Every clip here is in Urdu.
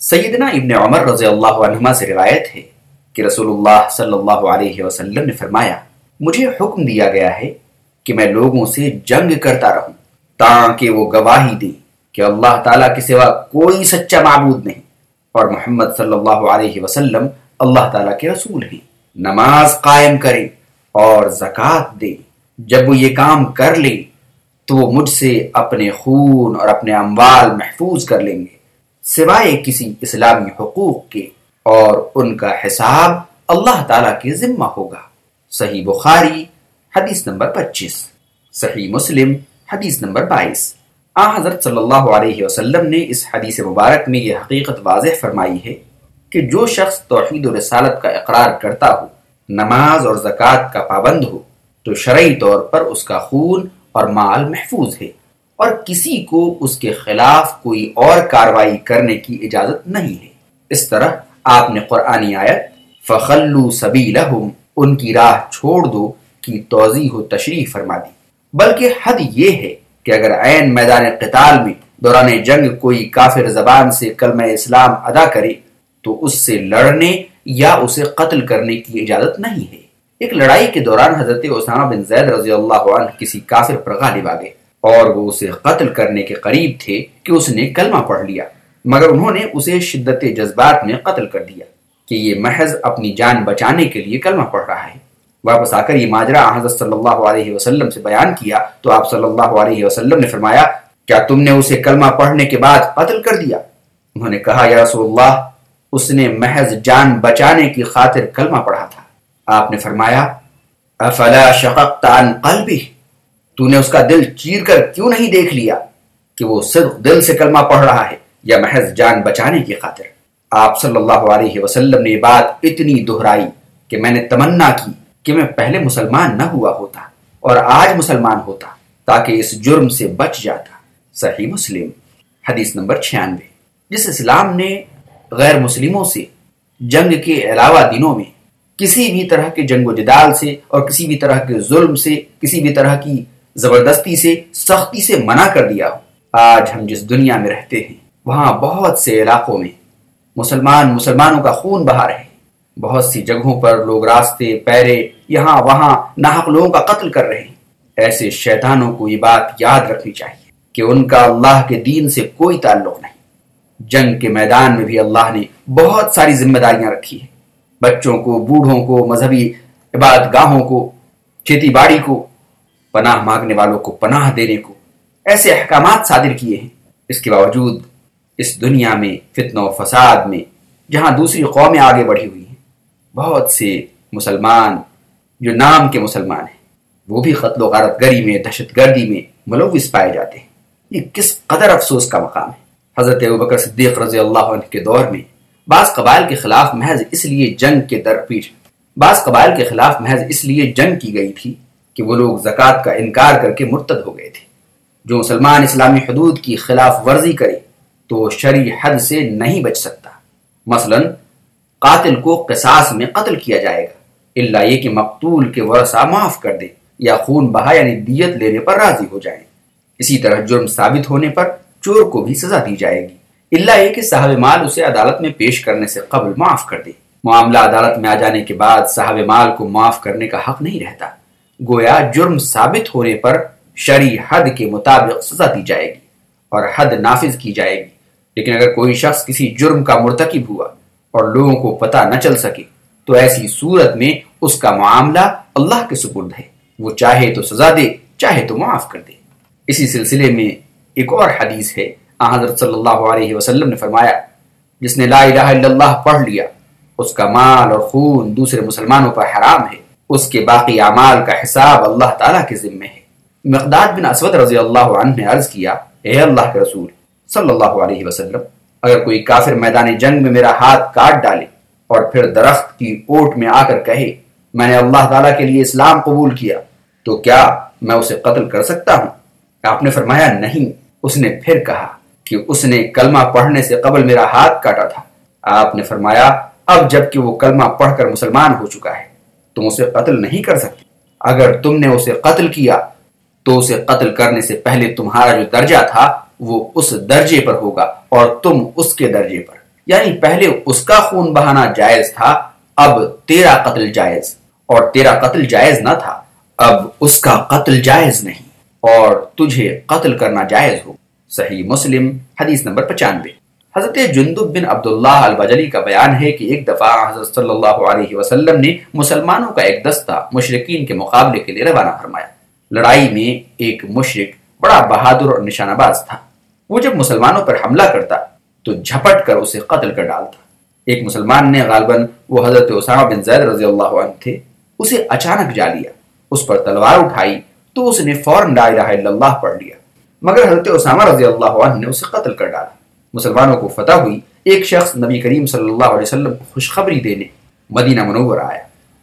سیدنا ابن عمر رضی اللہ عنہما سے روایت ہے کہ رسول اللہ صلی اللہ علیہ وسلم نے فرمایا، مجھے حکم دیا گیا ہے کہ میں لوگوں سے جنگ کرتا رہوں تاکہ وہ گواہی دیں کہ اللہ تعالیٰ کے سوا کوئی سچا معبود نہیں اور محمد صلی اللہ علیہ وسلم اللہ تعالیٰ کے رسول ہیں۔ نماز قائم کریں اور زکوٰۃ دیں۔ جب وہ یہ کام کر لیں تو وہ مجھ سے اپنے خون اور اپنے اموال محفوظ کر لیں گے۔ سوائے کسی اسلامی حقوق کے اور ان کا حساب اللہ تعالیٰ کے ذمہ ہوگا۔ صحیح بخاری، حدیث نمبر پچیس۔ صحیح مسلم، حدیث نمبر بائیس۔ آ، حضرت صلی اللہ علیہ وسلم نے اس حدیث مبارک میں یہ حقیقت واضح فرمائی ہے کہ جو شخص توحید و رسالت کا اقرار کرتا ہو، نماز اور زکوٰۃ کا پابند ہو، تو شرعی طور پر اس کا خون اور مال محفوظ ہے۔ اور کسی کو اس کے خلاف کوئی اور کاروائی کرنے کی اجازت نہیں ہے۔ اس طرح آپ نے قرآنی آیت فخلو سبھی ان کی راہ چھوڑ دو کی توضیح و تشریح فرما دی۔ بلکہ حد یہ ہے کہ اگر عین میدان قتال میں دوران جنگ کوئی کافر زبان سے کلمہ اسلام ادا کرے، تو اس سے لڑنے یا اسے قتل کرنے کی اجازت نہیں ہے۔ ایک لڑائی کے دوران حضرت اسامہ بن زید رضی اللہ عنہ کسی کافر پر غالب آگے اور وہ اسے قتل کرنے کے قریب تھے کہ اس نے کلمہ پڑھ لیا۔ مگر انہوں نے اسے شدت جذبات میں قتل کر دیا کہ یہ محض اپنی جان بچانے کے لیے کلمہ پڑھ رہا ہے۔ واپس آ کر یہ ماجرا حضرت صلی اللہ علیہ وسلم سے بیان کیا تو آپ صلی اللہ علیہ وسلم نے فرمایا، کیا تم نے اسے کلمہ پڑھنے کے بعد قتل کر دیا؟ انہوں نے کہا، یا رسول اللہ، اس نے محض جان بچانے کی خاطر کلمہ پڑھا تھا۔ آپ نے فرمایا، افلا شققت عن قلبی؟ تو نے اس کا دل چیر کر کیوں نہیں دیکھ لیا کہ وہ صرف دل سے کلمہ پڑھ رہا ہے یا محض جان بچانے کی خاطر؟ آپ صلی اللہ علیہ وسلم نے یہ بات اتنی دہرائی کہ میں نے تمنا کی کہ میں پہلے مسلمان نہ ہوا ہوتا اور آج مسلمان ہوتا تاکہ اس جرم سے بچ جاتا۔ صحیح مسلم، حدیث نمبر چھیانوے۔ جس اسلام نے غیر مسلموں سے جنگ کے علاوہ دنوں میں کسی بھی طرح کے جنگ و جدال سے اور کسی بھی طرح کے ظلم سے، کسی بھی طرح کی زبردستی سے، سختی سے منع کر دیا ہو۔ آج ہم جس دنیا میں رہتے ہیں، وہاں بہت سے علاقوں میں مسلمان مسلمانوں کا خون بہا رہے بہت سی جگہوں پر لوگ راستے، پیرے، یہاں وہاں ناحق لوگوں کا قتل کر رہے ہیں۔ ایسے شیطانوں کو یہ بات یاد رکھنی چاہیے کہ ان کا اللہ کے دین سے کوئی تعلق نہیں۔ جنگ کے میدان میں بھی اللہ نے بہت ساری ذمہ داریاں رکھی ہیں۔ بچوں کو، بوڑھوں کو، مذہبی عبادت گاہوں کو، کھیتی باڑی کو پناہ مانگنے والوں کو پناہ دینے کو ایسے احکامات صادر کیے ہیں۔ اس کے باوجود اس دنیا میں فتن و فساد میں جہاں دوسری قومیں آگے بڑھی ہوئی ہیں، بہت سے مسلمان جو نام کے مسلمان ہیں، وہ بھی قتل و غارت گری میں، دہشت گردی میں ملوث پائے جاتے ہیں۔ یہ کس قدر افسوس کا مقام ہے۔ حضرت بکر صدیق رضی اللہ عنہ کے دور میں بعض قبائل کے خلاف محض اس لیے جنگ کے درپیش بعض قبائل کے خلاف محض اس لیے جنگ کی گئی تھی کہ وہ لوگ زکوٰۃ کا انکار کر کے مرتد ہو گئے تھے۔ جو مسلمان اسلامی حدود کی خلاف ورزی کرے تو شرع حد سے نہیں بچ سکتا۔ مثلا، قاتل کو قصاص میں قتل کیا جائے گا۔ اللہ یہ کہ مقتول کے ورثہ معاف کر دے یا خون بہا یعنی دیت لینے پر راضی ہو جائیں اسی طرح جرم ثابت ہونے پر چور کو بھی سزا دی جائے گی۔ اللہ یہ کہ صاحب مال اسے عدالت میں پیش کرنے سے قبل معاف کر دے۔ معاملہ عدالت میں آ جانے کے بعد صاحب مال کو معاف کرنے کا حق نہیں رہتا۔ گویا جرم ثابت ہونے پر شرع حد کے مطابق سزا دی جائے گی اور حد نافذ کی جائے گی۔ لیکن اگر کوئی شخص کسی جرم کا مرتکب ہوا اور لوگوں کو پتہ نہ چل سکے، تو ایسی صورت میں اس کا معاملہ اللہ کے سپرد ہے۔ وہ چاہے تو سزا دے، چاہے تو معاف کر دے۔ اسی سلسلے میں ایک اور حدیث ہے۔ حضرت صلی اللہ علیہ وسلم نے فرمایا، جس نے لا الہ الا اللہ پڑھ لیا، اس کا مال اور خون دوسرے مسلمانوں پر حرام ہے۔ اس کے باقی اعمال کا حساب اللہ تعالیٰ کے ذمے ہے۔ مقداد بن اسود رضی اللہ عنہ نے عرض کیا، اے اللہ کے رسول، صلی اللہ علیہ وسلم، اگر کوئی کافر میدان جنگ میں میرا ہاتھ کاٹ ڈالے اور پھر درخت کی اوٹ میں آ کر کہے، میں نے اللہ تعالیٰ کے لیے اسلام قبول کیا، تو کیا میں اسے قتل کر سکتا ہوں؟ آپ نے فرمایا، نہیں۔ اس نے پھر کہا کہ اس نے کلمہ پڑھنے سے قبل میرا ہاتھ کاٹا تھا۔ آپ نے فرمایا، اب جبکہ وہ کلمہ پڑھ کر مسلمان ہو چکا ہے۔ تم اسے قتل نہیں کر سکتے اگر تم نے اسے قتل کیا، تو اسے قتل کرنے سے پہلے تمہارا جو درجہ تھا، وہ اس درجے پر ہوگا اور تم اس کے درجے پر۔ یعنی پہلے اس کا خون بہانا جائز تھا، اب تیرا قتل جائز۔ اور تیرا قتل جائز نہ تھا، اب اس کا قتل جائز نہیں۔ اور تجھے قتل کرنا جائز ہو۔ صحیح مسلم، حدیث نمبر پچانوے۔ حضرت جندب بن عبداللہ البجلی کا بیان ہے کہ ایک دفعہ حضرت صلی اللہ علیہ وسلم نے مسلمانوں کا ایک دستہ مشرقین کے مقابلے کے لیے روانہ فرمایا۔ لڑائی میں ایک مشرق بڑا بہادر اور نشانہ باز تھا۔ وہ جب مسلمانوں پر حملہ کرتا تو جھپٹ کر اسے قتل کر ڈالتا۔ ایک مسلمان نے غالباً وہ حضرت اسامہ بن زید رضی اللہ عنہ تھے، اسے اچانک جا لیا۔ اس پر تلوار اٹھائی تو اس نے فوراً لا الہ الا اللہ پڑھ لیا۔ مگر حضرت اسامہ رضی اللہ عنہ نے اسے قتل کر ڈالا۔ مسلمانوں کو فتح ہوئی، ایک شخص نبی کریم صلی اللہ علیہ وسلم کو خوشخبری دینے مدینہ منور آیا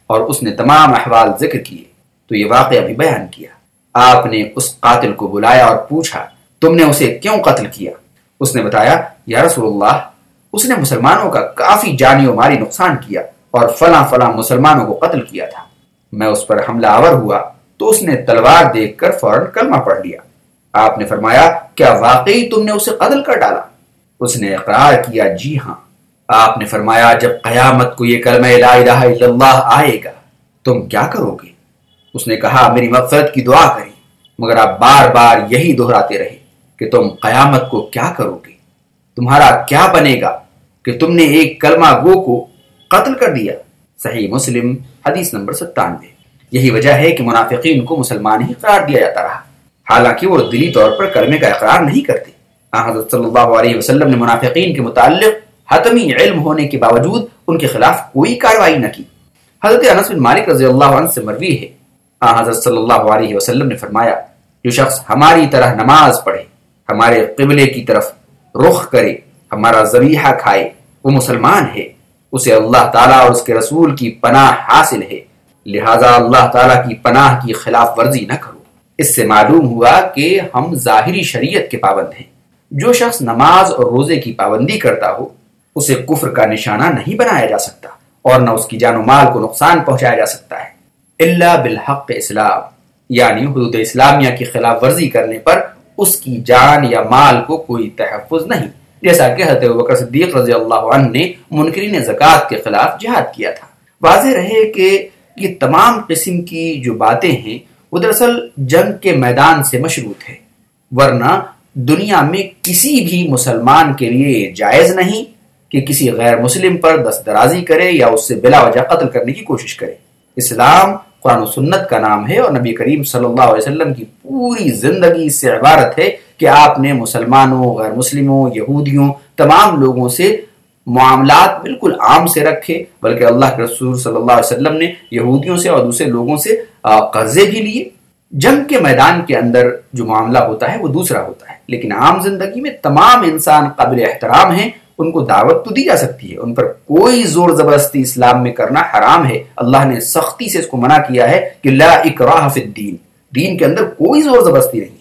اور اس نے تمام احوال ذکر کیے، تو یہ واقعہ بھی بیان کیا۔ آپ نے اس قاتل کو بلایا اور پوچھا، تم نے اسے کیوں قتل کیا؟ اس نے بتایا، یا رسول اللہ، اس نے مسلمانوں کا کافی جانی و ماری نقصان کیا اور فلاں فلاں مسلمانوں کو قتل کیا تھا۔ میں اس پر حملہ آور ہوا، تو اس نے تلوار دیکھ کر فوراً کلمہ پڑھ لیا۔ آپ نے فرمایا، کیا واقعی تم نے اسے قتل کر ڈالا؟ اس نے اقرار کیا جی ہاں۔ آپ نے فرمایا، جب قیامت کو یہ کلمہ لا الہ الا اللہ آئے گا، تم کیا کرو گے؟ اس نے کہا، میری مغفرت کی دعا کری مگر آپ بار بار یہی دہراتے رہے کہ تم قیامت کو کیا کرو گے؟ تمہارا کیا بنے گا کہ تم نے ایک کلمہ گو کو قتل کر دیا؟ صحیح مسلم، حدیث نمبر ستانوے۔ یہی وجہ ہے کہ منافقین کو مسلمان ہی قرار دیا جاتا رہا۔ حالانکہ وہ دلی طور پر کلمے کا اقرار نہیں کرتے۔ حضرت صلی اللہ علیہ وسلم نے منافقین کے متعلق حتمی علم ہونے کے باوجود ان کے خلاف کوئی کاروائی نہ کی۔ حضرت انس بن مالک رضی اللہ عنہ سے مروی ہے۔ حضرت صلی اللہ علیہ وسلم نے فرمایا، جو شخص ہماری طرح نماز پڑھے، ہمارے قبلے کی طرف رخ کرے، ہمارا ذبیحہ کھائے، وہ مسلمان ہے، اسے اللہ تعالیٰ اور اس کے رسول کی پناہ حاصل ہے، لہذا اللہ تعالیٰ کی پناہ کی خلاف ورزی نہ کرو۔ اس سے معلوم ہوا کہ ہم ظاہری شریعت کے پابند ہیں۔ جو شخص نماز اور روزے کی پابندی کرتا ہو، اسے کفر کا نشانہ نہیں بنایا جا سکتا اور نہ اس کی جان و مال کو نقصان پہنچایا جا سکتا ہے۔ اللہ بالحق اسلام یعنی حدود اسلامیہ کی خلاف ورزی کرنے پر اس کی جان یا مال کو کوئی تحفظ نہیں۔ جیسا کہ حضرت بکر صدیق رضی اللہ عنہ نے منکرین زکوٰۃ کے خلاف جہاد کیا تھا۔ واضح رہے کہ یہ تمام قسم کی جو باتیں ہیں، وہ دراصل جنگ کے میدان سے مشروط ہے ورنہ دنیا میں کسی بھی مسلمان کے لیے جائز نہیں کہ کسی غیر مسلم پر دست درازی کرے یا اس سے بلا وجہ قتل کرنے کی کوشش کرے۔ اسلام قرآن و سنت کا نام ہے اور نبی کریم صلی اللہ علیہ وسلم کی پوری زندگی اس سے عبارت ہے کہ آپ نے مسلمانوں، غیر مسلموں، یہودیوں، تمام لوگوں سے معاملات بالکل عام سے رکھے، بلکہ اللہ کے رسول صلی اللہ علیہ وسلم نے یہودیوں سے اور دوسرے لوگوں سے قرضے بھی لیے۔ جنگ کے میدان کے اندر جو معاملہ ہوتا ہے وہ دوسرا ہوتا ہے۔ لیکن عام زندگی میں تمام انسان قابل احترام ہیں، ان کو دعوت تو دی جا سکتی ہے۔ ان پر کوئی زور زبردستی اسلام میں کرنا حرام ہے۔ اللہ نے سختی سے اس کو منع کیا ہے کہ لا اکراہ فی الدین۔ دین کے اندر کوئی زور زبردستی نہیں۔